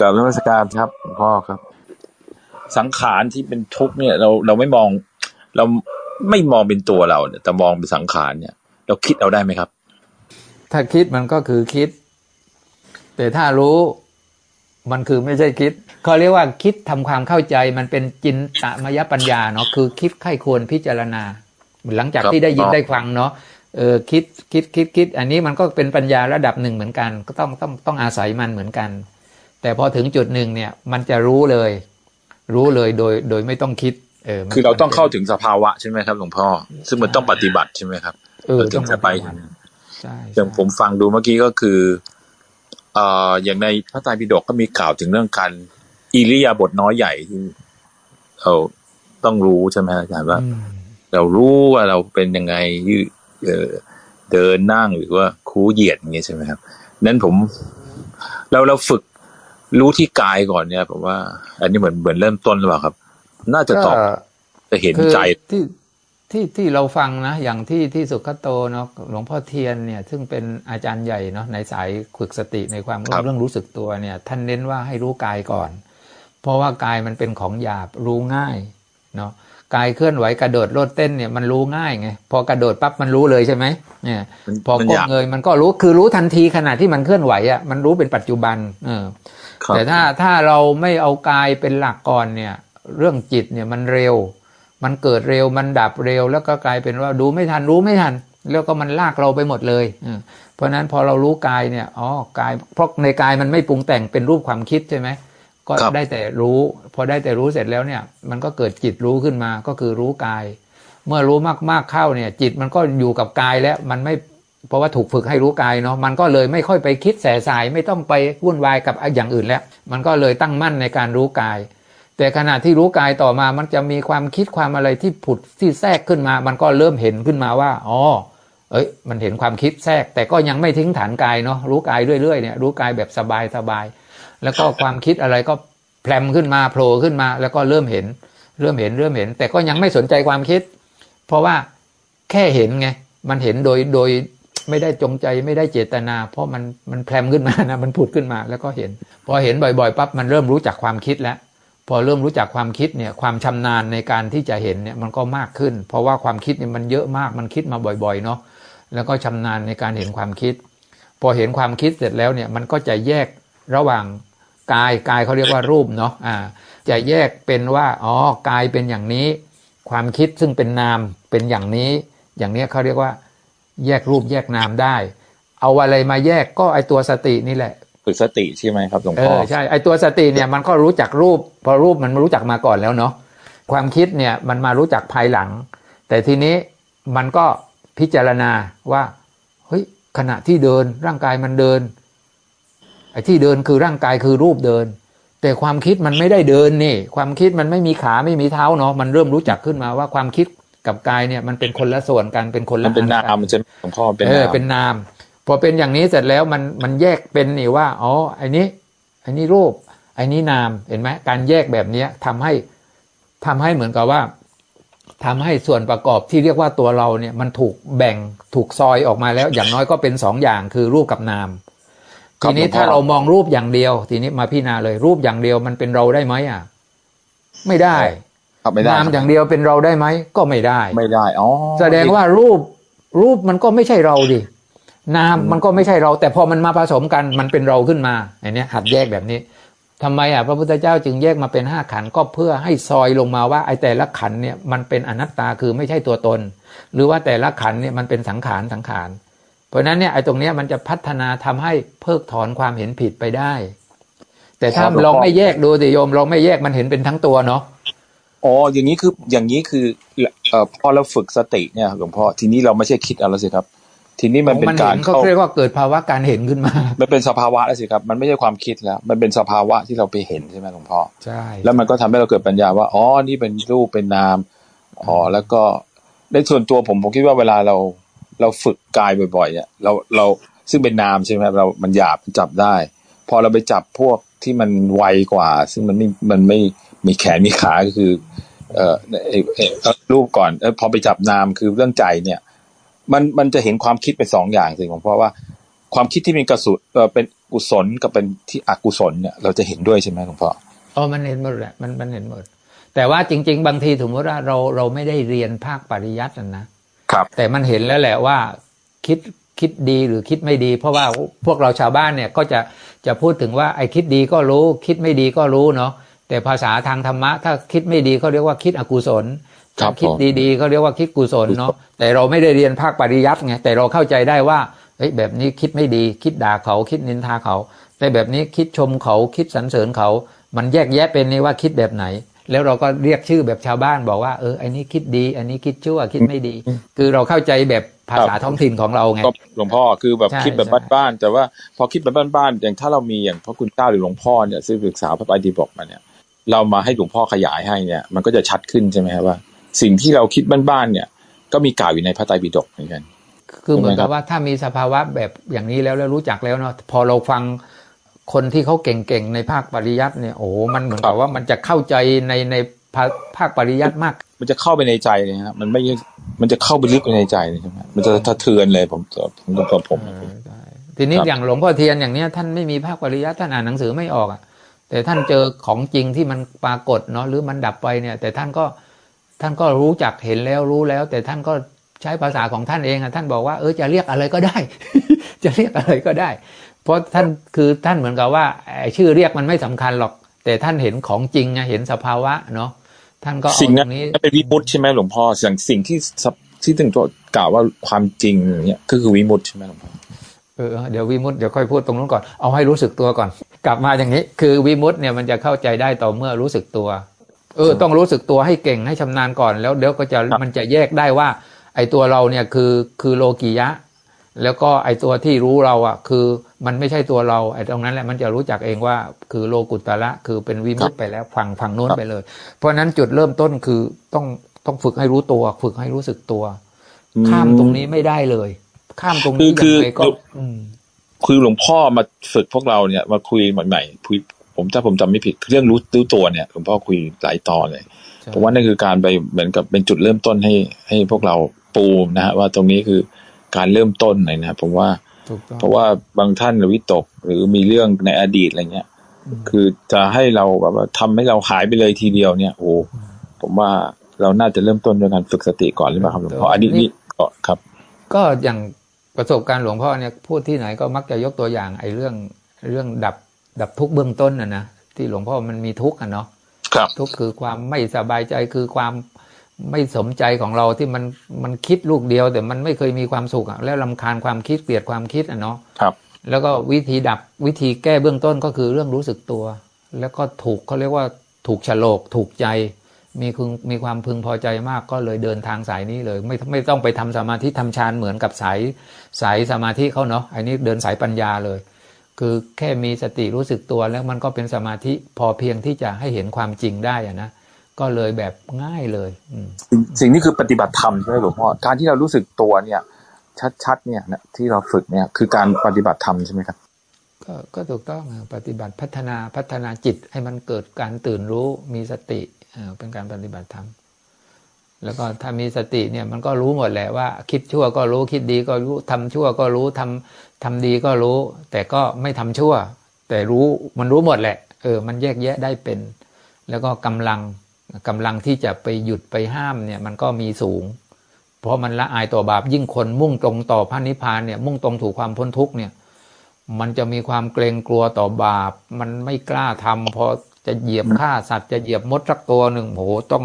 กับรัชการครับหลวงพ่อครับ สังขารที่เป็นทุกข์เนี่ย เราเราไม่มอง เราไม่มองเป็นตัวเราเนี่ยแต่มองเป็นสังขารเนี่ย เราคิดเอาได้ไหมครับ ถ้าคิดมันก็คือคิด แต่ถ้ารู้มันคือไม่ใช่คิดเขาเรียกว่าคิดทำความเข้าใจมันเป็นจินตมยปัญญาเนาะคือคิดไข้ควรพิจารณา หลังจากครับที่ได้ยินอ๋อได้ฟังเนาะเออคิดคิดคิดคิด อันนี้มันก็เป็นปัญญาระดับหนึ่งเหมือนกัน ก็ต้องต้องต้องอาศัยมันเหมือนกัน แต่พอถึงจุดหนึ่งเนี่ย มันจะรู้เลย รู้เลยโดยโดยไม่ต้องคิด เออมันคือเราต้องเข้าถึงสภาวะใช่ไหมครับหลวงพ่อ ซึ่งมันต้องปฏิบัติใช่ไหมครับเออเราถึต้องงจะไปปฏิบัติใช่อย่างผมฟังดูเมื่อกี้ก็คือเอ่ออย่างในพระไตรปิฎกก็มีกล่าวถึงเรื่องการอิริยาบถน้อยใหญ่ที่เราต้องรู้ใช่ไหมอาจารย์ว่าอืมเรารู้ว่าเราเป็นยังไงยืดเอ่อเดินนั่งหรือว่าคูเหยียดอย่างเงี้ยใช่ไหมครับนั้นผม เราเราฝึก รู้ที่กายก่อนเนี่ยผมว่า อันนี้เหมือนเหมือนเริ่มต้นหรือเปล่าครับ น่าจะตอบก็จะเห็นคือใจที่ที่ที่เราฟังนะ อย่างที่ที่สุขโตเนาะหลวงพ่อเทียนเนี่ย ซึ่งเป็นอาจารย์ใหญ่เนาะในสายฝึกสติในความครับเรื่องรู้สึกตัวเนี่ย ท่านเน้นว่าให้รู้กายก่อน เพราะว่ากายมันเป็นของหยาบรู้ง่ายเนาะกายเคลื่อนไหวกระโดดโลดเต้นเนี่ยมันรู้ง่ายไงพอกระโดดปั๊บมันรู้เลยใช่ไหมเนี่ยมันพอมันก้อมยากเงยมันก็รู้คือรู้ทันทีขณะที่มันเคลื่อนไหวอะมันรู้เป็นปัจจุบัน เออครับ แต่ถ้าถ้าเราไม่เอากายเป็นหลักก่อนเนี่ย เรื่องจิตเนี่ยมันเร็ว มันเกิดเร็วมันดับเร็ว แล้วก็กลายเป็นว่าดูไม่ทันรู้ไม่ทัน แล้วก็มันลากเราไปหมดเลยเออเพราะฉะนั้นพอเรารู้กายเนี่ยอ๋อกายเพราะในกายมันไม่ปรุงแต่งเป็นรูปความคิดใช่ไหมก็ครับได้แต่รู้ พอได้แต่รู้เสร็จแล้วเนี่ย มันก็เกิดจิตรู้ขึ้นมาก็คือรู้กาย เมื่อรู้มากๆเข้าเนี่ย จิตมันก็อยู่กับกายแล้วมันไม่ เพราะว่าถูกฝึกให้รู้กายเนาะมันก็เลยไม่ค่อยไปคิดแสสายไม่ต้องไปวุ่นวายกับอย่างอื่นแล้ว มันก็เลยตั้งมั่นในการรู้กาย แต่ขณะที่รู้กายต่อมามันจะมีความคิดความอะไรที่ผุดที่แทรกขึ้นมา มันก็เริ่มเห็นขึ้นมาว่าอ๋อเอ้ย มันเห็นความคิดแทรก แต่ก็ยังไม่ทิ้งฐานกายเนาะรู้กายเรื่อยๆเนี่ยรู้กายแบบสบายสบายๆแล้วก็ความคิดอะไรก็แพรมขึ้นมาโผล่ขึ้นมา แล้วก็เริ่มเห็น เริ่มเห็นเริ่มเห็น แต่ก็ยังไม่สนใจความคิด เพราะว่าแค่เห็นไงมันเห็นโดยโดย ไม่ได้จงใจไม่ได้เจตนา เพราะมันมันแพรมขึ้นมานะมันผุดขึ้นมาแล้วก็เห็น พอเห็นบ่อยๆปั๊บมันเริ่มรู้จักความคิดแล้ว พอเริ่มรู้จักความคิดเนี่ยความชำนาญในการที่จะเห็นเนี่ยมันก็มากขึ้น เพราะว่าความคิดเนี่ยมันเยอะมากมันคิดมาบ่อยๆเนาะแล้วก็ชำนาญในการเห็นความคิด พอเห็นความคิดเสร็จแล้วเนี่ยมันก็จะแยกระหว่างกายกายเขาเรียกว่ารูปเนาะอ่าจะแยกเป็นว่าอ๋อกายเป็นอย่างนี้ ความคิดซึ่งเป็นนามเป็นอย่างนี้ อย่างเนี้ยเขาเรียกว่า แยกรูปแยกนามได้ เอาอะไรมาแยกก็ไอตัวสตินี่แหละฝึกสติใช่ไหมครับหลวงเอพ่ออใช่ไอตัวสติเนี่ยมันก็รู้จักรูป พอรูปมันรู้จักมาก่อนแล้วเนาะความคิดเนี่ยมันมารู้จักภายหลัง แต่ทีนี้มันก็พิจารณาว่าเฮ้ยขณะที่เดินร่างกายมันเดินไอ้ที่เดินคือร่างกายคือรูปเดิน แต่ความคิดมันไม่ได้เดินนี่ ความคิดมันไม่มีขาไม่มีเท้าเนาะมันเริ่มรู้จักขึ้นมาว่าความคิด กับกายเนี่ยมันเป็นคนละส่วนกันเป็นคนมัละนเป็นอันามกัมันจะหลวงพ่อเป็นเออนามเป็นนามพอเป็นอย่างนี้เสร็จแล้วมันมันแยกเป็นนี่ว่าอ๋อไอ้นี้ไอ้นี้รูปไอ้นี้นามเห็นไหมการแยกแบบเนี้ยทำให้ทำให้เหมือนกับว่าทำให้ส่วนประกอบที่เรียกว่าตัวเราเนี่ยมันถูกแบ่งถูกซอยออกมาแล้ว อย่างน้อยก็เป็นสองอย่างคือรูปกับนามครับทีนี้หลวงพ่อถ้าเรามองรูปอย่างเดียว ทีนี้มาพิจารณาเลยรูปอย่างเดียวมันเป็นเราได้ไหมอะ ไม่ได้ครับ ไม่ได้นามอย่างเดียวเป็นเราได้ไหมก็ไม่ได้ ไม่ได้อ๋อแสดงว่ารูปรูปมันก็ไม่ใช่เราดินามมันก็ไม่ใช่เรา แต่พอมันมาผสมกันมันเป็นเราขึ้นมาอันเนี้ยหัดแยกแบบนี้ทำไมอะพระพุทธเจ้าจึงแยกมาเป็นห้าขันธ์ก็เพื่อให้ซอยลงมาว่าไอ้แต่ละขันธ์เนี่ยมันเป็นอนัตตาคือไม่ใช่ตัวตน หรือว่าแต่ละขันธ์เนี่ยมันเป็นสังขารสังขารเพราะฉะนั้นเนี่ยไอ้ตรงเนี้ยมันจะพัฒนาทำให้เพิกถอนความเห็นผิดไปได้ แต่ถ้าลองไม่แยกดูสิโยมลองไม่แยกมันเห็นเป็นทั้งตัวเนาะ อ๋ออย่างนี้คืออย่างนี้คือเอ่อพอเราฝึกสติเนี่ยหลวงพ่อทีนี้เราไม่ใช่คิดเอาแล้วสิครับ ทีนี้มันเป็นการห็เขาเข้าเรียกว่าเกิดภาวะการเห็นขึ้นมา มันเป็นสภาวะแล้วสิครับ มันไม่ใช่ความคิดแล้ว มันเป็นสภาวะที่เราไปเห็นใช่ไหมหลวงพ่อใช่แล้วมันก็ทำให้เราเกิดปัญญาว่าอ๋อนี่เป็นรูปเป็นนามอ๋อแล้วก็ในส่วนตัวผมผมคิดว่าเวลาเราเราฝึกกายบ่อยๆเนี่ยเราเราซึ่งเป็นนามใช่ไหมครับเรา มันหยาบมันจับได้ พอเราไปจับพวกที่มันไวกว่า ซึ่งมันไม่มันไม่ มีแขนมีขาก็คือ เอ่อเอ่อเอ่อเอ่อรูปก่อนเออพอไปจับนามคือเรื่องใจเนี่ย มันมันจะเห็นความคิดเป็นสองอย่างสิผมเพราะว่า ความคิดที่เป็นกสุเออเป็นกุศลกับเป็นที่อกุศลเนี่ย เราจะเห็นด้วยใช่ไหมหลวงพ่ออ๋อมันเห็นหมดแหละมันมันเห็นหมด แต่ว่าจริง ๆ บางทีสมมติว่าเราเราไม่ได้เรียนภาคปริยัตินะนะครับ แต่มันเห็นแล้วแหละว่าคิดคิดดีหรือคิดไม่ดี เพราะว่าพวกเราชาวบ้านเนี่ยก็จะจะพูดถึงว่าไอ้คิดดีก็รู้ คิดไม่ดีก็รู้เนาะ แต่ภาษาทางธรรมะ ถ้าคิดไม่ดีเขาเรียกว่าคิดอกุศลครับถ้าคิดผมดีๆเขาเรียกว่าคิดกุศลเนาะแต่เราไม่ได้เรียนภาคปริยัติไงแต่เราเข้าใจได้ว่าเฮ้ยแบบนี้คิดไม่ดี คิดด่าเขาคิดนินทาเขา แต่แบบนี้คิดชมเขาคิดสรรเสริญเขา มันแยกแยะเป็นนี่ว่าคิดแบบไหน แล้วเราก็เรียกชื่อแบบชาวบ้านบอกว่าเอออันนี้คิดดี อันนี้คิดชั่วคิดไม่ดี คือเราเข้าใจแบบภาษาท้องถิ่นของเราไงก็หลวงพ่อคือแบบใช่คิดแบบใช่บ้านๆแต่ว่าพอคิดแบบบ้านๆอย่างถ้าเรามีอย่างพระคุณเจ้าหรือหลวงพ่อเนี่ยซึ่งศึกษาพระไตรปิฎกมาเนี่ย เรามาให้หลวงพ่อขยายให้เนี่ย มันก็จะชัดขึ้นใช่ไหมครับว่า สิ่งที่เราคิดบ้านๆเนี่ย ก็มีกล่าวอยู่ในพระไตรปิฎกเหมือนกัน คือเหมือนใช่ไหมครักับบว่าถ้ามีสภาวะแบบอย่างนี้แล้วแล้วรู้จักแล้วเนาะพอเราฟังคนที่เขาเก่งๆในภาคปริยัติเนี่ยโอ้โหมันเหมือนกับว่ามันจะเข้าใจในในภาภาคปริยัติมาก มันจะเข้าไปในใจเลยครับมันไม่ใช่มันจะเข้าไปลึกไปในใจเลยใช่ไหมมันจะสะเทือนเลยผมผมผมผมเออใช่ทีนี้ครับอย่างหลวงพ่อเทียนอย่างเนี้ยท่านไม่มีภาคปริยัติท่านอ่านหนังสือไม่ออกอะ แต่ท่านเจอของจริงที่มันปรากฏเนาะหรือมันดับไปเนี่ย แต่ท่านก็ท่านก็รู้จักเห็นแล้วรู้แล้ว แต่ท่านก็ใช้ภาษาของท่านเองอะท่านบอกว่าเออจะเรียกอะไรก็ได้ จะเรียกอะไรก็ได้ เพราะท่านคือท่านเหมือนกับว่าไอ้ชื่อเรียกมันไม่สำคัญหรอก แต่ท่านเห็นของจริงไงเห็นสภาวะเนาะท่านก็เอาสิ่งตนั้รนงนี้เป็นวิมุตติใช่ไหมหลวงพ่อสิ่งสิ่งที่สับที่ถึงตัวกล่าวว่าความจริงอย่างเงี้ยก็คือวิมุตติใช่ไหมหลวงพ่อ เออเดี๋ยววิมุตต์เดี๋ยวค่อยพูดตรงนู้นก่อนเอาให้รู้สึกตัวก่อน กลับมาอย่างนี้ คือวิมุตต์เนี่ยมันจะเข้าใจได้ต่อเมื่อรู้สึกตัว เออ ต้องรู้สึกตัวให้เก่งให้ชำนาญก่อน แล้วเดี๋ยวก็จะมันจะแยกได้ว่า ไอ้ตัวเราเนี่ยคือคือโลกิยะ แล้วก็ไอ้ตัวที่รู้เราอะ คือมันไม่ใช่ตัวเราไอ้ตรงนั้นแหละมันจะรู้จักเองว่าคือโลกุตตระคือเป็นวิมุตต์ไปแล้วฝั่งฝั่งโน้นไปเลย เพราะฉะนั้นจุดเริ่มต้นคือต้องต้องฝึกให้รู้ตัว ฝึกให้รู้สึกตัว ข้ามตรงนี้ไม่ได้เลย ข้ามตรงนี้คือยังไงก็คืออืมคือหลวงพ่อมาฝึกพวกเราเนี่ยมาคุยใหม่ๆคุยผมถ้าผมจำไม่ผิดเรื่องรู้รู้ตัวเนี่ยหลวงพ่อคุยหลายตอนเลยใช่ผมว่านั่นคือการไปเหมือนกับเป็นจุดเริ่มต้นให้ให้พวกเราปูนะฮะว่าตรงนี้คือการเริ่มต้นเลยนะครับผมว่าถูกต้องเพราะว่าบางท่านวิตก หรือมีเรื่องในอดีตอะไรเงี้ยคือจะให้เราแบบว่าทำให้เราหายไปเลยทีเดียวเนี่ยโอ้ผมว่าเราน่าจะเริ่มต้นด้วยการฝึกสติก่อนหรือเปล่าครับหลวงพ่ออันนี้นี่ก็ครับ ก็อย่างประสบการณ์หลวงพ่อเนี่ยพูดที่ไหนก็มักจะยกตัวอย่างไอ้เรื่องเรื่องดับดับทุกข์เบื้องต้นนะนะที่หลวงพ่อมันมีทุกข์อะเนาะครับทุกข์คือความไม่สบายใจคือความไม่สมใจของเราที่มันมันคิดลูกเดียว แต่มันไม่เคยมีความสุขอะแล้วลำคาญความคิดเกลียดความคิดอะเนาะครับ แล้วก็วิธีดับวิธีแก้เบื้องต้นก็คือเรื่องรู้สึกตัว แล้วก็ถูกเขาเรียกว่าถูกฉลกถูกใจ มีพึงมีความพึงพอใจมากก็เลยเดินทางสายนี้เลย ไม่ไม่ต้องไปทำสมาธิทำฌานเหมือนกับสายสายสมาธิเขาเนาะอันนี้เดินสายปัญญาเลย คือแค่มีสติรู้สึกตัวแล้วมันก็เป็นสมาธิพอเพียงที่จะให้เห็นความจริงได้อะนะก็เลยแบบง่ายเลยอืมสิ่งสิ่งนี้คือปฏิบัติธรรมใช่ไหมหลวงพ่อการที่เรารู้สึกตัวเนี่ย ชัดๆเนี่ยนะที่เราฝึกเนี่ยคือการปฏิบัติธรรมใช่ไหมครับก็ก็ถูกต้องอะปฏิบัติพัฒนาพัฒนาจิตให้มันเกิดการตื่นรู้มีสติ เป็นการปฏิบัติธรรม แล้วก็ถ้ามีสติเนี่ยมันก็รู้หมดแหละว่า คิดชั่วก็รู้คิดดีก็รู้ทำชั่วก็รู้ทำทำดีก็รู้ แต่ก็ไม่ทำชั่ว แต่รู้มันรู้หมดแหละ เออ มันแยกแยะได้เป็น แล้วก็กำลังกำลังที่จะไปหยุดไปห้ามเนี่ย มันก็มีสูง เพราะมันละอายต่อบาปยิ่งคนมุ่งตรงต่อพระนิพพานเนี่ยมุ่งตรงถูกความพ้นทุกเนี่ยมันจะมีความเกรงกลัวต่อบาป มันไม่กล้าทำพอ จะเหยียบฆ่าสัตว์จะเหยียบมดสักตัวหนึ่งโหต้อง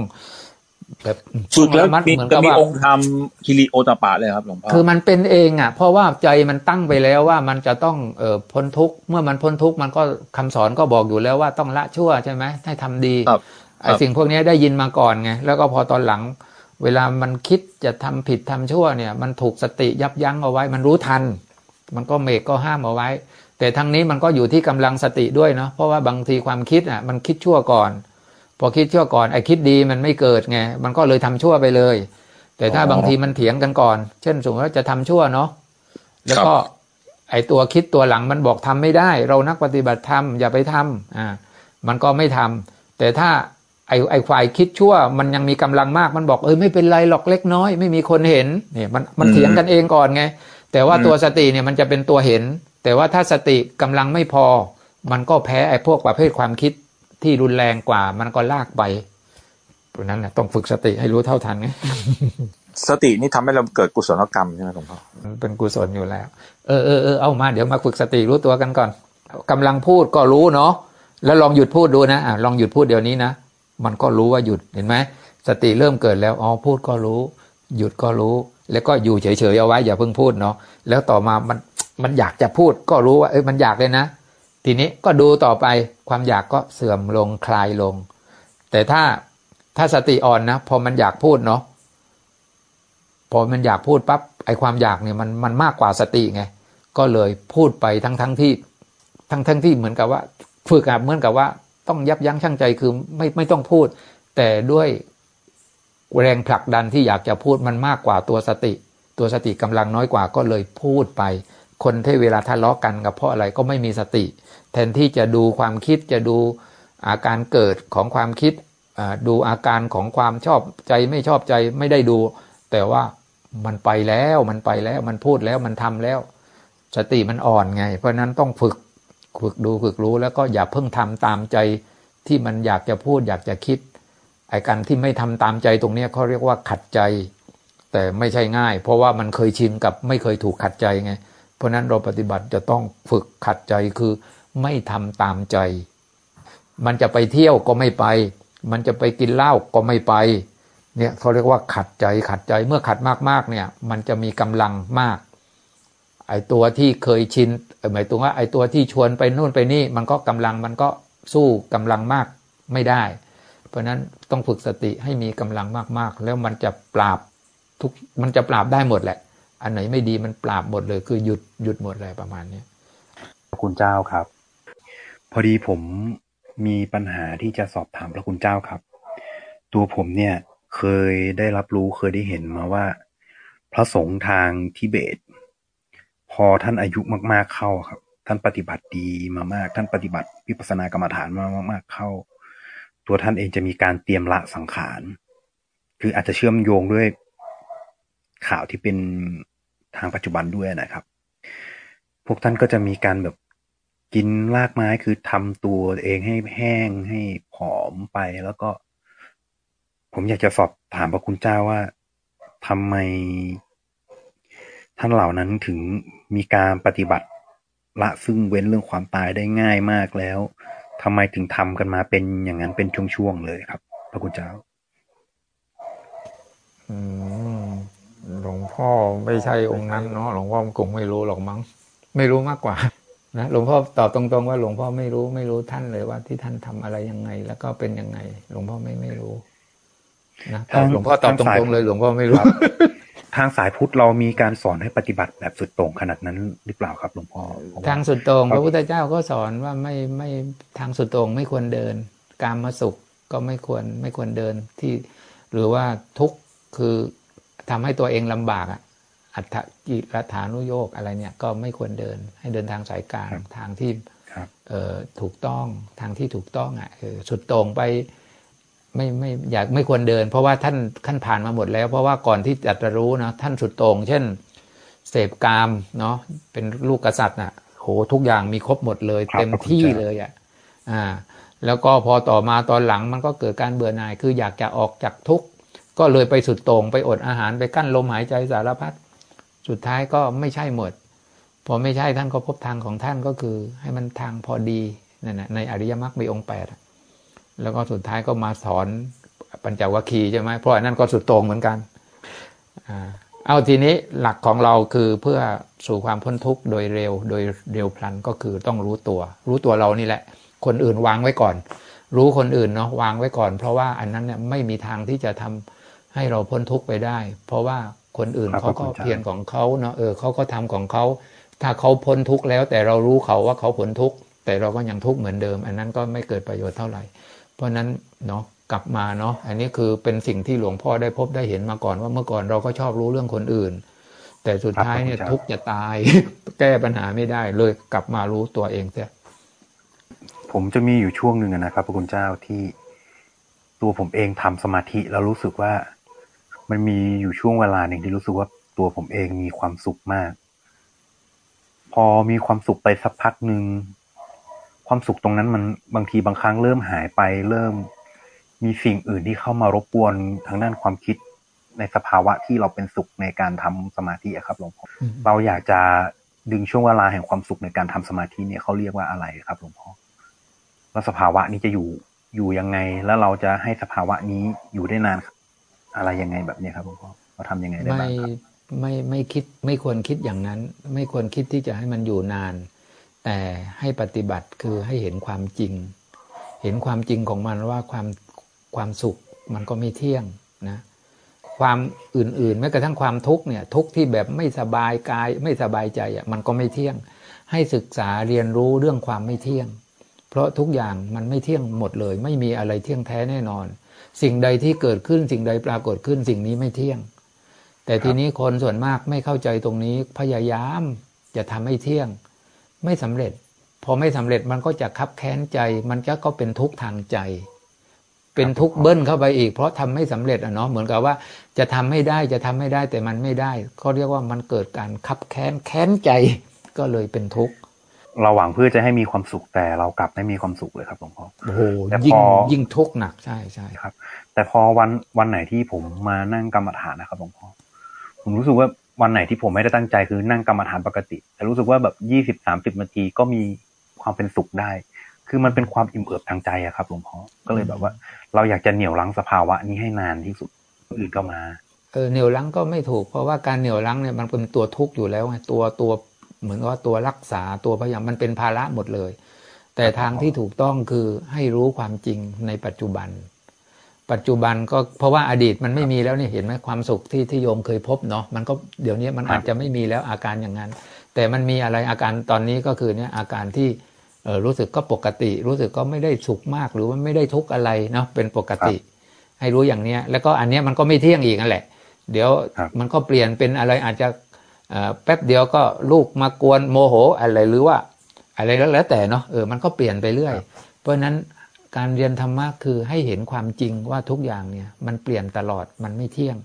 แบบฝึกแล้วต้องระมัดมีเหมือนจะกับมีว่าองค์ธรรมฮิริโอตปะเลยครับหลวงพ่อคือมันเป็นเองอะ เพราะว่าใจมันตั้งไปแล้วว่ามันจะต้องเอ่อพ้นทุกข์เมื่อมันพ้นทุกข์มันก็คำสอนก็บอกอยู่แล้วว่าต้องละชั่วใช่ไหมให้ทำดีครับไอ้สิ่งพวกนี้ได้ยินมาก่อนไงแล้วก็พอตอนหลัง เวลามันคิดจะทำผิดทำชั่วเนี่ย มันถูกสติยับยั้งเอาไว้ มันรู้ทัน มันก็เมกก็ห้ามเอาไว้ แต่ทั้งนี้มันก็อยู่ที่กำลังสติด้วยเนาะเพราะว่าบางทีความคิดอะมันคิดชั่วก่อน พอคิดชั่วก่อนไอ้คิดดีมันไม่เกิดไงมันก็เลยทำชั่วไปเลย แต่ถ้าอ๋อบางทีมันเถียงกันก่อน เช่นสมมติว่าจะทำชั่วเนาะแล้วก็ไอ้ตัวคิดตัวหลังมันบอกทำไม่ได้ เรานักปฏิบัติธรรมอย่าไปทำอ่ามันก็ไม่ทำแต่ถ้าไอ้ไอ้ฝ่ายคิดชั่วมันยังมีกำลังมากมันบอกเออไม่เป็นไรหรอกเล็กน้อย ไม่มีคนเห็นเนี่ยมันมันเถียงกันเองก่อนไง แต่ว่าตัวสติเนี่ยมันจะเป็นตัวเห็น แต่ว่าถ้าสติกำลังไม่พอ มันก็แพ้ไอ้พวกประเภทความคิดที่รุนแรงกว่า มันก็ลากไปเพราะนั้นแหละต้องฝึกสติให้รู้เท่าทันไงสตินี่ทำให้เราเกิดกุศลกรรมใช่ไหมหลวงพ่อมันเป็นกุศลอยู่แล้ว เออเออเออเอามาเดี๋ยวมาฝึกสติรู้ตัวกันก่อนกำลังพูดก็รู้เนาะแล้วลองหยุดพูดดูนะอะลองหยุดพูดเดี๋ยวนี้นะมันก็รู้ว่าหยุดเห็นไหมสติเริ่มเกิดแล้วอ๋อพูดก็รู้ หยุดก็รู้ แล้วก็อยู่เฉยๆเอาไว้อย่าเพิ่งพูดเนาะแล้วต่อมามัน มันอยากจะพูดก็รู้ว่าเอ้ยมันอยากเลยนะ ทีนี้ก็ดูต่อไปความอยากก็เสื่อมลงคลายลง แต่ถ้าถ้าสติอ่อนนะ พอมันอยากพูดเนาะพอมันอยากพูดปั๊บไอความอยากเนี่ยมันมันมากกว่าสติไงก็เลยพูดไปทั้งทั้งที่ ทั้งทั้งที่เหมือนกับว่าฝึกอะเหมือนกับว่า ต้องยับยั้งชั่งใจคือไม่ไม่ต้องพูด แต่ด้วยแรงผลักดันที่อยากจะพูดมันมากกว่าตัวสติ ตัวสติกำลังน้อยกว่าก็เลยพูดไป คนที่เวลาทะเลาะกันกับเพราะอะไรก็ไม่มีสติ แทนที่จะดูความคิดจะดูอาการเกิดของความคิดดูอาการของความชอบใจไม่ชอบใจไม่ได้ดู แต่ว่ามันไปแล้วมันไปแล้วมันพูดแล้วมันทำแล้ว สติมันอ่อนไง เพราะนั้นต้องฝึกฝึกดูฝึกรู้แล้วก็อย่าเพิ่งทำตามใจที่มันอยากจะพูดอยากจะคิดไอ้การที่ไม่ทำตามใจตรงนี้เขาเรียกว่าขัดใจ แต่ไม่ใช่ง่าย เพราะว่ามันเคยชินกับไม่เคยถูกขัดใจไง เพราะนั้นเราปฏิบัติจะต้องฝึกขัดใจคือไม่ทำตามใจ มันจะไปเที่ยวก็ไม่ไป มันจะไปกินเหล้าก็ไม่ไป เนี่ยเขาเรียกว่าขัดใจขัดใจเมื่อขัดมากๆเนี่ย มันจะมีกำลังมาก ไอตัวที่เคยชินหมายถึงว่าไอตัวที่ชวนไปนู่นไปนี่ มันก็กำลังมันก็สู้กำลังมากไม่ได้ เพราะนั้นต้องฝึกสติให้มีกำลังมากๆ แล้วมันจะปราบทุกมันจะปราบได้หมดแหละ อันไหนไม่ดีมันปราบหมดเลย คือหยุดหยุดหมดเลยประมาณนี้พระคุณเจ้าครับ พอดีผมมีปัญหาที่จะสอบถามพระคุณเจ้าครับ ตัวผมเนี่ยเคยได้รับรู้เคยได้เห็นมาว่า พระสงฆ์ทางทิเบต พอท่านอายุมาก ๆเข้าครับ ท่านปฏิบัติดีมามาก ท่านปฏิบัติวิปัสสนากรรมฐานมามากๆเข้า ตัวท่านเองจะมีการเตรียมละสังขาร คืออาจจะเชื่อมโยงด้วยข่าวที่เป็น ทางปัจจุบันด้วยนะครับ พวกท่านก็จะมีการแบบกินรากไม้คือทำตัวเองให้แห้งให้ผอมไปแล้วก็ ผมอยากจะสอบถามพระคุณเจ้าว่าทำไมท่านเหล่านั้นถึงมีการปฏิบัติละซึ่งเว้นเรื่องความตายได้ง่ายมากแล้วทำไมถึงทำกันมาเป็นอย่างนั้นเป็นช่วงๆเลยครับ พระคุณเจ้า อืม พ่อไม่ใช่องค์นั้นเนาะหลวงพ่อคงไม่รู้หรอกมั้งไม่รู้มากกว่านะหลวงพ่อตอบตรงๆว่าหลวงพ่อไม่รู้ไม่รู้ท่านเลยว่าที่ท่านทำอะไรยังไง แล้วก็เป็นยังไง หลวงพ่อไม่ไม่รู้นะตอบหลวงพ่อตอบตรงๆเลย หลวงพ่อไม่รู้ทางสายพุทธเรามีการสอนให้ปฏิบัติแบบสุดโต่งขนาดนั้นหรือเปล่าครับหลวงพ่อทางสุดโต่งพระพุทธเจ้าก็สอนว่าไม่ไม่ทางสุดโต่งไม่ควรเดิน การมาสุขก็ไม่ควรไม่ควรเดินที่ หรือว่าทุกคือ ทำให้ตัวเองลำบากอะอัตถกิรฐานุโยกอะไรเนี่ย ก็ไม่ควรเดิน ให้เดินทางสายกลางทางที่ถูกต้องทางที่ถูกต้องอะสุดตรงไปไม่ไม่อยากไม่ควรเดิน เพราะว่าท่านขั้นผ่านมาหมดแล้ว เพราะว่าก่อนที่จะจะรู้นะท่านสุดตรง เช่น เสพกามเนาะเป็นลูกกษัตริย์น่ะโหทุกอย่างมีครบหมดเลย เต็มที่เลยอะอ่า แล้วก็พอต่อมาตอนหลังมันก็เกิดการเบื่อหน่าย คืออยากจะออกจากทุกข์ ก็เลยไปสุดตรงไปอดอาหารไปกั้นลมหายใจสารพัดสุดท้ายก็ไม่ใช่หมด พอไม่ใช่ท่านก็พบทางของท่านก็คือ ให้มันทางพอดีนั่นนะในอริยมรรคมีองค์แปดแล้วก็สุดท้ายก็มาสอนปัญจวัคคีย์ใช่ไหมเพราะนั่นก็สุดตรงเหมือนกันเอาทีนี้หลักของเราคือเพื่อสู่ความพ้นทุกข์โดยเร็วโดยเร็วพลันก็คือต้องรู้ตัว รู้ตัวเรานี่แหละ คนอื่นวางไว้ก่อน รู้คนอื่นเนาะวางไว้ก่อน เพราะว่าอันนั้นเนี่ยไม่มีทางที่จะทำ ให้เราพ้นทุกข์ไปได้ เพราะว่าคนอื่นเขาก็เพียรของเขาเนาะเออเขาก็ทำของเขาถ้าเขาพ้นทุกข์แล้ว แต่เรารู้เขาว่าเขาพ้นทุกข์แต่เราก็ยังทุกข์เหมือนเดิม อันนั้นก็ไม่เกิดประโยชน์เท่าไหร่ เพราะนั้นเนาะกลับมาเนาะอันนี้คือเป็นสิ่งที่หลวงพ่อได้พบได้เห็นมาก่อนว่าเมื่อก่อนเราก็ชอบรู้เรื่องคนอื่น แต่สุดท้ายเนี่ยทุกข์จะตาย แก้ปัญหาไม่ได้เลยกลับมารู้ตัวเองเสียผมจะมีอยู่ช่วงหนึ่งนะครับพระคุณเจ้าที่ตัวผมเองทำสมาธิแล้วรู้สึกว่า มันมีอยู่ช่วงเวลาหนึ่งที่รู้สึกว่าตัวผมเองมีความสุขมาก พอมีความสุขไปสักพักหนึ่ง ความสุขตรงนั้นมันบางทีบางครั้งเริ่มหายไปเริ่มมีสิ่งอื่นที่เข้ามารบกวนทางด้านความคิดในสภาวะที่เราเป็นสุขในการทำสมาธิครับหลวงพ่อเราอยากจะดึงช่วงเวลาแห่งความสุขในการทำสมาธิเนี่ยเขาเรียกว่าอะไรครับหลวงพ่อแล้วสภาวะนี้จะอยู่อยู่ยังไง แล้วเราจะให้สภาวะนี้อยู่ได้นาน อะไรยังไงแบบนี้ครับหลวงพ่อเราทำยังไงได้บ้างครับไม่ไม่คิดไม่ควรคิดอย่างนั้น ไม่ควรคิดที่จะให้มันอยู่นาน แต่ให้ปฏิบัติคือให้เห็นความจริง เห็นความจริงของมันว่าความความสุขมันก็ไม่เที่ยงนะความอื่นๆแม้กระทั่งความทุกข์เนี่ยทุกข์ที่แบบไม่สบายกายไม่สบายใจอะมันก็ไม่เที่ยง ให้ศึกษาเรียนรู้เรื่องความไม่เที่ยง เพราะทุกอย่างมันไม่เที่ยงหมดเลย ไม่มีอะไรเที่ยงแท้แน่นอน สิ่งใดที่เกิดขึ้นสิ่งใดปรากฏขึ้นสิ่งนี้ไม่เที่ยง แต่ทีนี้คนส่วนมากไม่เข้าใจตรงนี้พยายามจะทำให้เที่ยง ไม่สำเร็จ พอไม่สำเร็จมันก็จะคับแค้นใจ มันจะก็เป็นทุกข์ทางใจ เป็นทุกข์เบิ้ลเข้าไปอีก เพราะทำไม่สำเร็จอะเนาะเหมือนกับว่า จะทำให้ได้จะทำให้ได้แต่มันไม่ได้ก็เรียกว่ามันเกิดการคับแค้นแค้นใจก็เลยเป็นทุกข์ เราหวังเพื่อจะให้มีความสุขแต่เรากลับไม่มีความสุขเลยครับหลวงพ่อโอ้โหยิ่งยิ่งทุกข์หนักใช่ใช่ครับ แต่พอวันวันไหนที่ผมมานั่งกรรมฐานนะครับหลวงพ่อผมรู้สึกว่าวันไหนที่ผมไม่ได้ตั้งใจคือนั่งกรรมฐานปกติ แต่รู้สึกว่าแบบยี่สิบสามสิบนาทีก็มีความเป็นสุขได้ คือมันเป็นความอิ่มเอิบทางใจอะครับหลวงพ่อก็เลยแบบว่า เราอยากจะเหนี่ยวรั้งสภาวะนี้ให้นานที่สุดอื่นก็มาเออเหนี่ยวรั้งก็ไม่ถูกเพราะว่าการเหนี่ยวรั้งเนี่ยมันเป็นตัวทุกข์อยู่แล้วไงตัวตัว เหมือนว่าตัวรักษาตัวพยายามมันเป็นภาระหมดเลย แต่ทางที่ถูกต้องคือให้รู้ความจริงในปัจจุบัน ปัจจุบันก็เพราะว่าอดีตมันไม่มีแล้วเนี่ยเห็นไหมความสุขที่ที่โยมเคยพบเนาะมันก็เดี๋ยวนี้มันอาจจะไม่มีแล้วอาการอย่างนั้น แต่มันมีอะไรอาการตอนนี้ก็คือเนี่ยอาการที่เออรู้สึกก็ปกติ รู้สึกก็ไม่ได้สุขมากหรือว่าไม่ได้ทุกข์อะไรเนาะเป็นปกติ ให้รู้อย่างเนี้ย แล้วก็อันเนี้ยมันก็ไม่เที่ยงอีกนั่นแหละ เดี๋ยวมันก็เปลี่ยนเป็นอะไรอาจจะ แป๊บเดียวก็ลูกมากวนโมโหอะไรหรือว่า อะไรแล้วแต่เนาะเออมันก็เปลี่ยนไปเรื่อย เพราะฉะนั้นการเรียนธรรมะคือให้เห็นความจริงว่าทุกอย่างเนี่ยมันเปลี่ยนตลอดมันไม่เที่ยง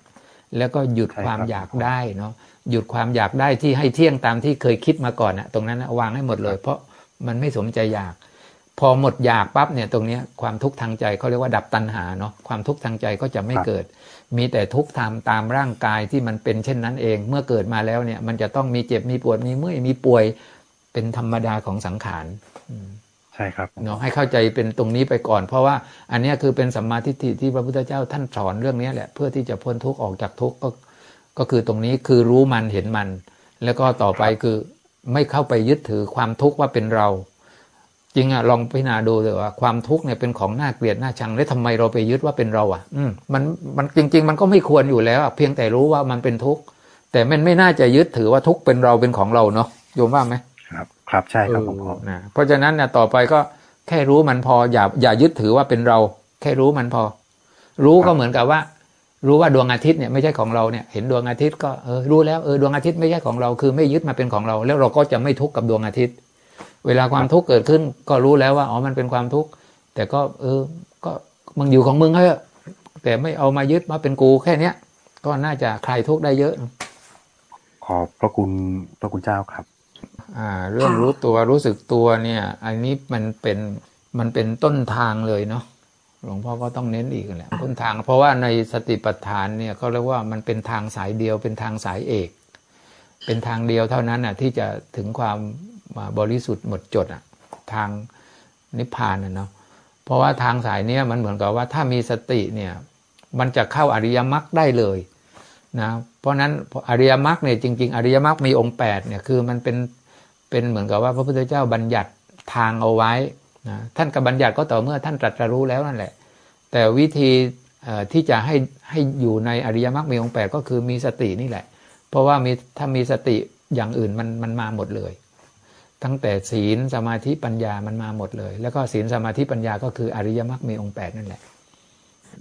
แล้วก็หยุดความอยากได้เนาะหยุดความอยากได้ที่ให้เที่ยงตามที่เคยคิดมาก่อนอะตรงนั้นวางให้หมดเลย เพราะมันไม่สมใจอยาก พอหมดอยากปั๊บเนี่ยตรงนี้ความทุกข์ทางใจเขาเรียกว่าดับตัณหาเนาะความทุกข์ทางใจก็จะไม่เกิด มีแต่ทุกข์ทำตามร่างกายที่มันเป็นเช่นนั้นเอง เมื่อเกิดมาแล้วเนี่ย มันจะต้องมีเจ็บมีปวดมีเมื่อยมีป่วยเป็นธรรมดาของสังขารใช่ครับเนาะให้เข้าใจเป็นตรงนี้ไปก่อน เพราะว่าอันนี้คือเป็นสัมมาทิฏฐิที่พระพุทธเจ้าท่านสอนเรื่องนี้แหละเพื่อที่จะพ้นทุกข์ออกจากทุกข์ก็ก็คือตรงนี้คือรู้มันเห็นมัน แล้วก็ต่อไปคือไม่เข้าไปยึดถือความทุกข์ว่าเป็นเรา จริงอะลองพิจารณาดูเลยว่าความทุกข์เนี่ยเป็นของน่าเกลียดน่าชังแล้วทำไมเราไปยึดว่าเป็นเราอะ อืมมันมันจริง ๆ มันก็ไม่ควรอยู่แล้วเพียงแต่รู้ว่ามันเป็นทุกข์แต่มันไม่น่าจะยึดถือว่าทุกข์เป็นเราเป็นของเราเนาะโยมว่าไหมครับ ครับใช่ครับผมนะเพราะฉะนั้นเนี่ยต่อไปก็แค่รู้มันพออย่าอย่ายึดถือว่าเป็นเรา แค่รู้มันพอ รู้ก็เหมือนกับว่า รู้ว่าดวงอาทิตย์เนี่ยไม่ใช่ของเราเนี่ยเห็นดวงอาทิตย์ก็เออรู้แล้วเออดวงอาทิตย์ไม่ใช่ของเราคือไม่ยึดมาเป็นของเรา แล้วเราก็จะไม่ทุกข์กับดวงอาทิตย์ เวลาความทุกข์เกิดขึ้น ก็รู้แล้วว่าอ๋อมันเป็นความทุกข์แต่ก็ เออ ก็มึงอยู่ของมึงเถอะแต่ไม่เอามายึดมาเป็นกูแค่เนี้ยก็น่าจะคลายทุกข์ได้เยอะ ขอบพระคุณพระคุณเจ้าครับ อ่า เรื่องรู้ตัวรู้สึกตัวเนี่ย อันนี้มันเป็นมันเป็นต้นทางเลยเนาะหลวงพ่อก็ต้องเน้นอีกแหละต้นทาง เพราะว่าในสติปัฏฐานเนี่ยเขาเรียกว่ามันเป็นทางสายเดียวเป็นทางสายเอก เป็นทางเดียวเท่านั้นอะ ที่จะถึงความมา บริสุทธิ์หมดจดอะทางนิพพานนะเนาะเพราะว่าทางสายเนี้ยมันเหมือนกับว่าถ้ามีสติเนี่ยมันจะเข้าอริยมรรคได้เลยนะเพราะนั้นอริยมรรคเนี่ยจริง ๆ อริยมรรคมีองค์8เนี่ยคือมันเป็นเป็นเหมือนกับว่าพระพุทธเจ้าบัญญัติทางเอาไว้นะท่านกับบัญญัติก็ต่อเมื่อท่านตรัสรู้แล้วนั่นแหละ แต่วิธีที่จะให้ให้อยู่ในอริยมรรคมีองค์8ก็คือมีสตินี่แหละ เพราะว่ามีถ้ามีสติอย่างอื่นมันมันมาหมดเลย ตั้งแต่ศีลสมาธิปัญญามันมาหมดเลย แล้วก็ศีลสมาธิปัญญาก็คืออริยมรรคมีองค์แปดนั่นแหละ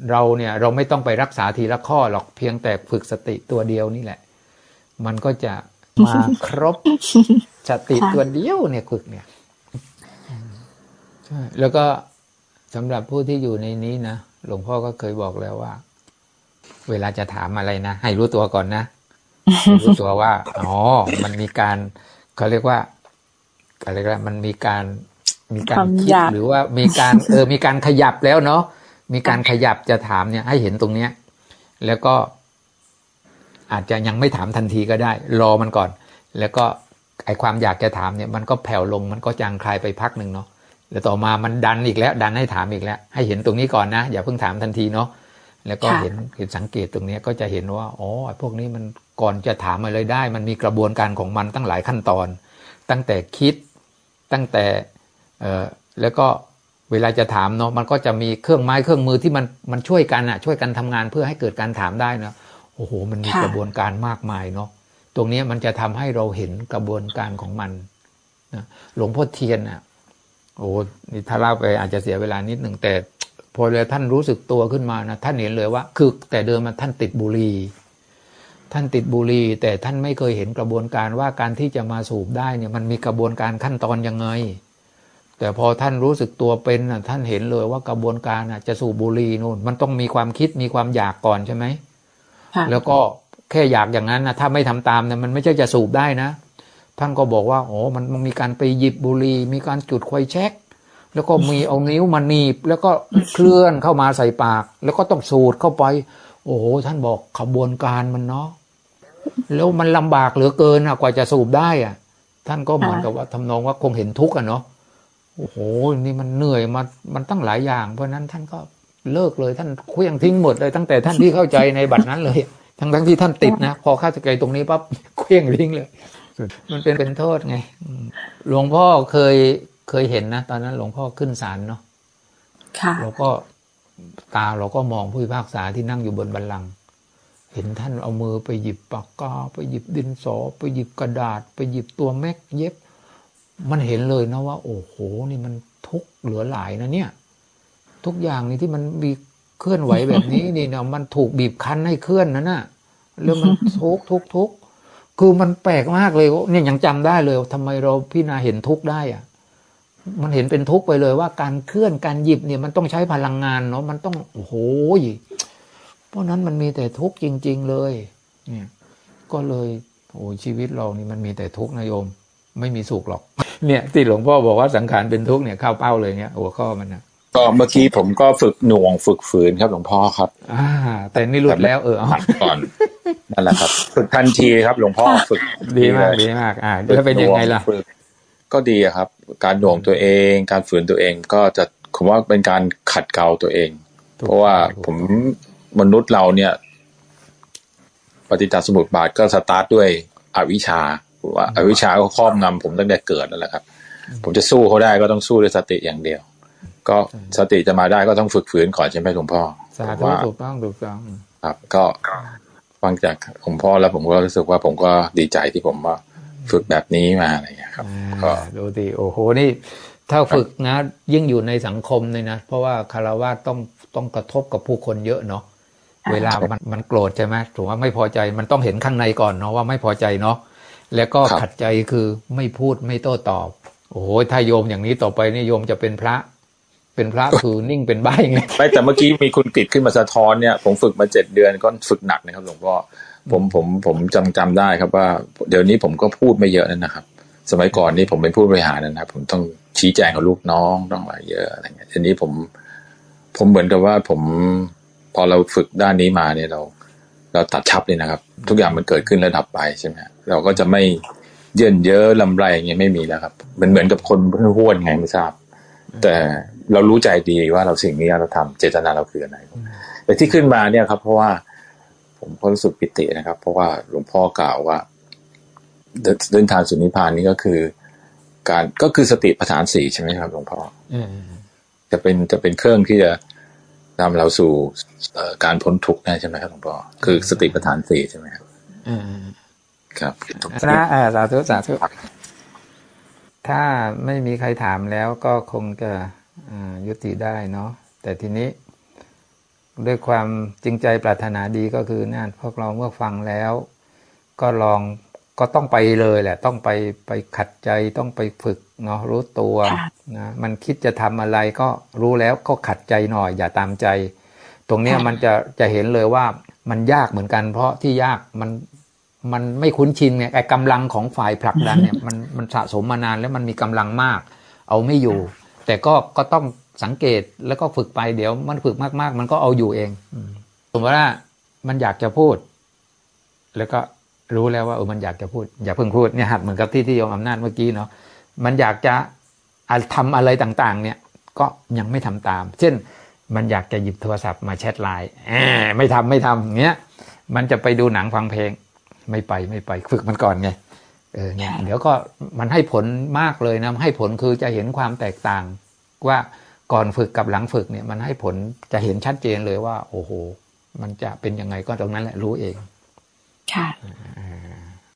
เราเนี่ยเราไม่ต้องไปรักษาทีละข้อหรอกเพียงแต่ฝึกสติตัวเดียวนี่แหละ มันก็จะมาครบสติตัวเดียวเนี่ยฝึกเนี่ยใช่แล้วก็สำหรับผู้ที่อยู่ในนี้นะหลวงพ่อก็เคยบอกแล้วว่า เวลาจะถามอะไรนะให้รู้ตัวก่อนนะรู้ตัวว่าอ๋อมันมีการเขาเรียกว่า อะไรก็มันมีการมีการความคิดอยากหรือว่ามีการเออมีการขยับแล้วเนาะมีการขยับจะถามเนี่ย ให้เห็นตรงเนี้ย แล้วก็ อาจจะยังไม่ถามทันทีก็ได้ รอมันก่อน แล้วก็ไอความอยากจะถามเนี่ย มันก็แผ่วลงมันก็จางคลายไปพักหนึ่งเนาะแล้วต่อมามันดันอีกแล้ว ดันให้ถามอีกแล้ว ให้เห็นตรงนี้ก่อนนะ อย่าเพิ่งถามทันทีเนาะแล้วก็ค่ะเห็นเห็นสังเกตตรงเนี้ยก็จะเห็นว่าอ๋อไอ้พวกนี้มันก่อนจะถามอะไรได้ มันมีกระบวนการของมันตั้งหลายขั้นตอน ตั้งแต่คิด ตั้งแต่เออแล้วก็เวลาจะถามเนาะมันก็จะมีเครื่องไม้เครื่องมือที่มันมันช่วยกันอะช่วยกันทำงานเพื่อให้เกิดการถามได้นะโอ้โห มันมีค่ะกระบวนการมากมายเนาะตรงเนี้ยมันจะทำให้เราเห็นกระบวนการของมันนะหลวงพ่อเทียนอะโอ้นี่ถ้าเล่าไปอาจจะเสียเวลานิดหนึ่งแต่พอเลยท่านรู้สึกตัวขึ้นมานะท่านเห็นเลยว่า คือแต่เดิมมาท่านติดบุหรี่ ท่านติดบุหรี่แต่ท่านไม่เคยเห็นกระบวนการว่าการที่จะมาสูบได้เนี่ยมันมีกระบวนการขั้นตอนยังไง แต่พอท่านรู้สึกตัวเป็นน่ะท่านเห็นเลยว่ากระบวนการน่ะจะสูบบุหรี่นู่นมันต้องมีความคิดมีความอยากก่อนใช่ไหมค่ะแล้วก็แค่อยากอย่างนั้นนะถ้าไม่ทำตามเนี่ยมันไม่ใช่จะสูบได้นะ ท่านก็บอกว่าโอ้มันมันมีการไปหยิบบุหรี่มีการจุดไฟแช็กแล้วก็มีเอานิ้วมาหนีบ แล้วก็เคลื่อนเข้ามาใส่ปาก แล้วก็ต้องสูดเข้าไป โอ้โหท่านบอกขบวนการมันเนาะแล้วมันลำบากเหลือเกินอะกว่าจะสูบได้อะท่านก็เหมือนกับว่าทำนองว่าคงเห็นทุกข์อะเนาะโอ้โหนี่มันเหนื่อยมามันตั้งหลายอย่าง เพราะฉะนั้นท่านก็เลิกเลยท่านเคลี้ยงทิ้งหมดเลยตั้งแต่ท่านที่เข้าใจในบัตรนั้นเลย ทั้งทั้งที่ท่านติดนะพอเข้าใจตรงนี้ปั๊บเคลี้ยงทิ้งเลย มันเป็นเป็นโทษไงอืมหลวงพ่อเคยเคยเห็นนะ ตอนนั้นหลวงพ่อขึ้นศาลเนาะค่ะเราก็ ตาเราก็มองผู้พิพากษาที่นั่งอยู่บนบัลลังก์เห็นท่านเอามือไปหยิบปากกาไปหยิบดินสอ ไปหยิบกระดาษ ไปหยิบตัวแม็กเย็บ มันเห็นเลยนะว่า โอ้โหนี่มันทุกข์เหลือหลายนะเนี่ย ทุกอย่างนี่ที่มันมีเคลื่อนไหวแบบนี้นี่เนาะมันถูกบีบคั้นให้เคลื่อนนะน่ะแล้วมันทุกทุกทุกคือมันแปลกมากเลยเนี่ยยังจำได้เลยทำไมเราพี่นาเห็นทุกได้อะ มันเห็นเป็นทุกข์ไปเลยว่าการเคลื่อนการหยิบเนี่ยมันต้องใช้พลังงานเนาะมันต้องโอ้โหเพราะนั้นมันมีแต่ทุกข์จริง ๆเลย เนี่ย ก็เลยโอ้ชีวิตเรานี่มันมีแต่ทุกข์นะโยม ไม่มีสุขหรอก เนี่ยที่หลวงพ่อบอกว่าสังขารเป็นทุกข์เนี่ยเข้าเป้าเลยเนี่ยหัวข้อมันนะก็เมื่อกี้ผมก็ฝึกหน่วงฝึกฝืนครับหลวงพ่อครับ อ่า แต่นี่หลุดแล้วเออเอาหัดก่อนนั่นแหละครับ ฝึกทันทีครับ หลวงพ่อฝึกดีมากดีมาก อ่าแล้วเป็นยังไงล่ะฝึ กก็ดีอะครับ การหน่วงตัวเอง การฝืนตัวเองก็จะผมว่าเป็นการขัดเกลาตัวเอง เพราะว่าผมมนุษย์เราเนี่ย ปฏิจจสมุปบาทก็สตาร์ทด้วยอวิชชาว่าอวิชชาก็ครอบงำผมตั้งแต่เกิดนั่นแหละครับ ผมจะสู้เขาได้ก็ต้องสู้ด้วยสติอย่างเดียว ก็สติจะมาได้ก็ต้องฝึกฝืนก่อนใช่ไหมหลวงพ่อสาธุว่าถูกต้องถูกต้องครับ ก็ฟังจากหลวงพ่อแล้วผมก็รู้สึกว่าผมก็ดีใจที่ผมว่า ฝึกแบบนี้มาอะไรอย่างเงี้ยครับก็อ่าดูดิโอ้โหนี่ ถ้าฝึกนะ ยิ่งอยู่ในสังคมเลยนะ เพราะว่าคารวะต้องต้องกระทบกับผู้คนเยอะเนาะอ่าเวลามันมันโกรธใช่ไหมถูกว่าไม่พอใจมันต้องเห็นข้างในก่อนเนาะว่าไม่พอใจเนาะแล้วก็ครับขัดใจคือไม่พูดไม่โต้ตอบ โอ้โหถ้าโยมอย่างนี้ต่อไปนี่โยมจะเป็นพระ เป็นพระคือนิ่งเป็นใบไงไม่แต่เมื่อกี้มีคุณกฤษขึ้นมาสะท้อนเนี่ยผมฝึกมาเจ็ดเดือนก็ฝึกหนักนะครับหลวงพ่อ ผมผมผมจำจำได้ครับว่า เดี๋ยวนี้ผมก็พูดไม่เยอะนั่นนะครับ สมัยก่อนนี่ผมเป็นผู้บริหารนะครับ ผมต้องชี้แจงกับลูกน้องต้องอะไรเยอะอะไรเงี้ยทีนี้ผม ผมเหมือนกับว่าผมพอเราฝึกด้านนี้มาเนี่ยเรา เราตัดชับเลยนะครับ ทุกอย่างมันเกิดขึ้นระดับไปใช่ไหมฮะเราก็จะไม่เยินเยอะลำไรอย่างเงี้ยไม่มีแล้วครับ มันเหมือนกับคนห้วนไงไม่ทราบ แต่เรารู้ใจดีว่าเราสิ่งนี้เราทำเจตนาเราคืออะไรแต่ที่ขึ้นมาเนี่ยครับ เพราะว่า ผมก็รู้สึกปิตินะครับ เพราะว่าหลวงพ่อกล่าวว่าเดินเดินทางสู่นิพพานนี่ก็คือ การก็คือสติปัฏฐานสี่ใช่ไหมครับหลวงพ่อเออจะเป็นจะเป็นเครื่องที่จะนำเราสู่เอ่อการพ้นทุกข์ได้ใช่ไหมครับหลวงพ่อคือสติปัฏฐานสี่ใช่ไหมครับเออครับนะอ่าสาธุสาธุถ้าไม่มีใครถามแล้วก็คงจะอ่ายุติได้เนาะแต่ทีนี้ ด้วยความจริงใจปรารถนาดีก็คือนั่นพวกเราเมื่อฟังแล้ว ก็ลองก็ต้องไปเลยแหละ ต้องไปไปขัดใจต้องไปฝึกเนาะรู้ตัวค่ะนะมันคิดจะทำอะไรก็รู้แล้วก็ขัดใจหน่อย อย่าตามใจ ตรงเนี้ยมันจะจะเห็นเลยว่ามันยากเหมือนกัน เพราะที่ยากมันมันไม่คุ้นชินเนี่ยไอ้กำลังของฝ่ายผลักดันเนี่ยมันมันสะสมมานานแล้วมันมีกำลังมาก เอาไม่อยู่ แต่ก็ก็ต้อง สังเกตแล้วก็ฝึกไปเดี๋ยวมันฝึกมาก ๆ มันก็เอาอยู่เองสมมติว่ามันอยากจะพูด แล้วก็รู้แล้วว่าเออมันอยากจะพูด อย่าเพิ่งพูดเนี่ยหัดเหมือนกับที่ที่โยมอำนาจเมื่อกี้เนาะมันอยากจะทำอะไรต่างๆ เนี่ย ก็ยังไม่ทำตาม เช่นมันอยากจะหยิบโทรศัพท์มาแชทไลน์ไม่ทำไม่ทำเงี้ยมันจะไปดูหนังฟังเพลง ไม่ไปไม่ไปฝึกมันก่อนไงเออเนี่ยเดี๋ยวก็มันให้ผลมากเลยนะให้ผลคือจะเห็นความแตกต่างว่า ก่อนฝึกกับหลังฝึกเนี่ยมันให้ผลจะเห็นชัดเจนเลยว่า โอ้โห มันจะเป็นยังไงก็ตรงนั้นแหละรู้เอง ค่ะ